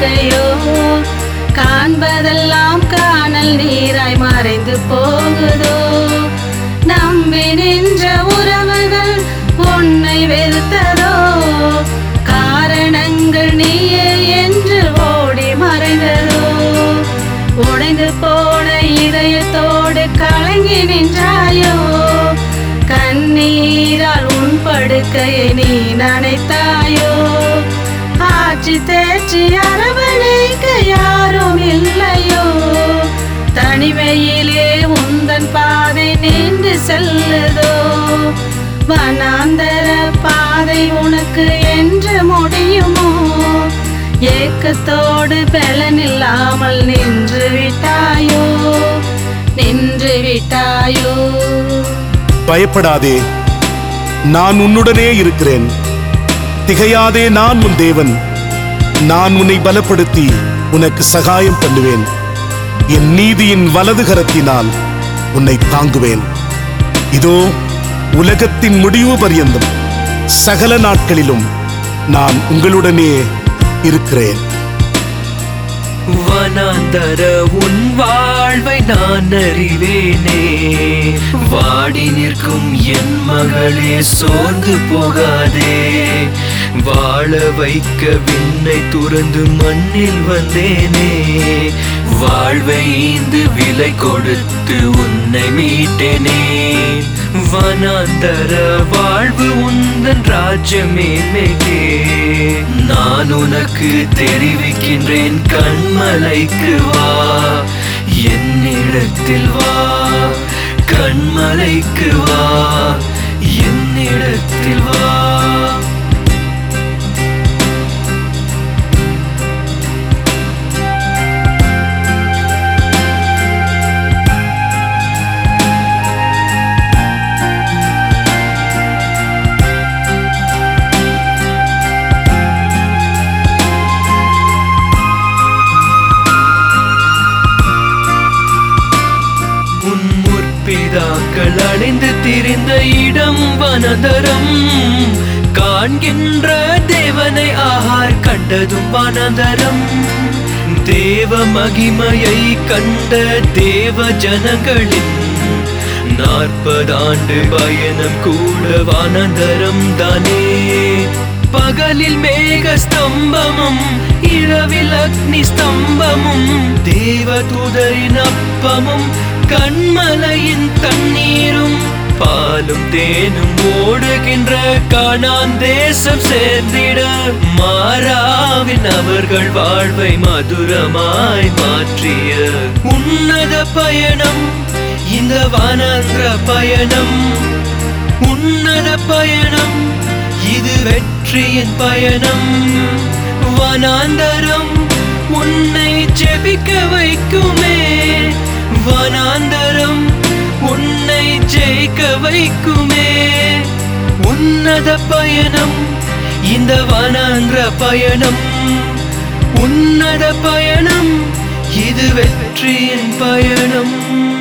வாழ்க்கையோ காண்பதெல்லாம் காணல் நீராய் மறைந்து போகுதோ? நம்பி நின்ற உறவுகள் உன்னை வெறுத்ததோ? காரணங்கள் நீயே என்று ஓடி மறைந்ததோ? உடைந்து போன இதயத்தோடு கலங்கி நின்றாயோ? கண்ணீரால் உன் படுக்கையை நீ நனைத்தாயோ? காட்சி தேற்றி அரவணைக்க யாரும் இல்லையோ? தனிமையிலே உந்தன் பாதை நீண்டு செல்லுதோ? வனாந்தர பாதை உனக்கு என்று முடியுமோ? ஏக்கத்தோடு பலனில்லாமல் நின்று விட்டாயோ? நின்று விட்டாயோ? பயப்படாதே நான் உன்னுடனே இருக்கிறேன். திகையாதே நான் உன் தேவன். நான் உன்னை பலப்படுத்தி உனக்கு சகாயம் பண்ணுவேன். என் நீதியின் வலது கரத்தினால் உன்னை தாங்குவேன். இதோ உலகத்தின் முடிவு பரியந்தம். சகல நாட்களிலும் நான் உங்களுடனே இருக்கிறேன். வனாந்தர உன் வாழ்வை நான் அறிவேனே. வாடி நிற்கும் என் மகளே சோர்ந்து போகாதே. வாழ வைக்க விண்ணை துறந்து மண்ணில் வந்தேனே. வாழ்வை ஈந்து விலை கொடுத்து உன்னை மீட்டேனே. வனாந்தர வாழ்வு உந்தன் ராஜ்யமே மேகே நான் உனக்கு தெரிவிக்கின்றேன் கண்மலைக்கு வா. என்னிடத்தில் வா கண்மலைக்கு வா. என்னிடத்தில் வா. பிதாக்கள் அடைந்து திரிந்த இடம் வனதரம் காண்கின்ற தேவனை ஆகார் கண்டதும் வனதரம் தேவ மகிமையை கண்ட தேவ ஜனங்களின் நாற்பதாண்டு பயணம் கூட வனதரம் தானே. பகலில் மேக ஸ்தம்பமும் இரவில் அக்னி ஸ்தம்பமும் தேவ தூதரின் அப்பமும் கண்மலையின் தண்ணீரும் பாலும் தேனும் ஓடுகின்ற காணான் தேசம் சேர்ந்திட மாறாவின் அவர்கள் வாழ்வை மதுரமாய் மாற்றிய உன்னத பயணம் இந்த வனாந்திர பயணம். உன்னத பயணம் இது வெற்றியின் பயணம். வனாந்தரம் உன்னை ஜெபிக்க வைக்குமே வனாந்தரம் உன்னை ஜெயிக்க வைக்குமே. உன்னத பயணம் இந்த வனாந்திர பயணம். உன்னத பயணம் இது வெற்றியின் பயணம்.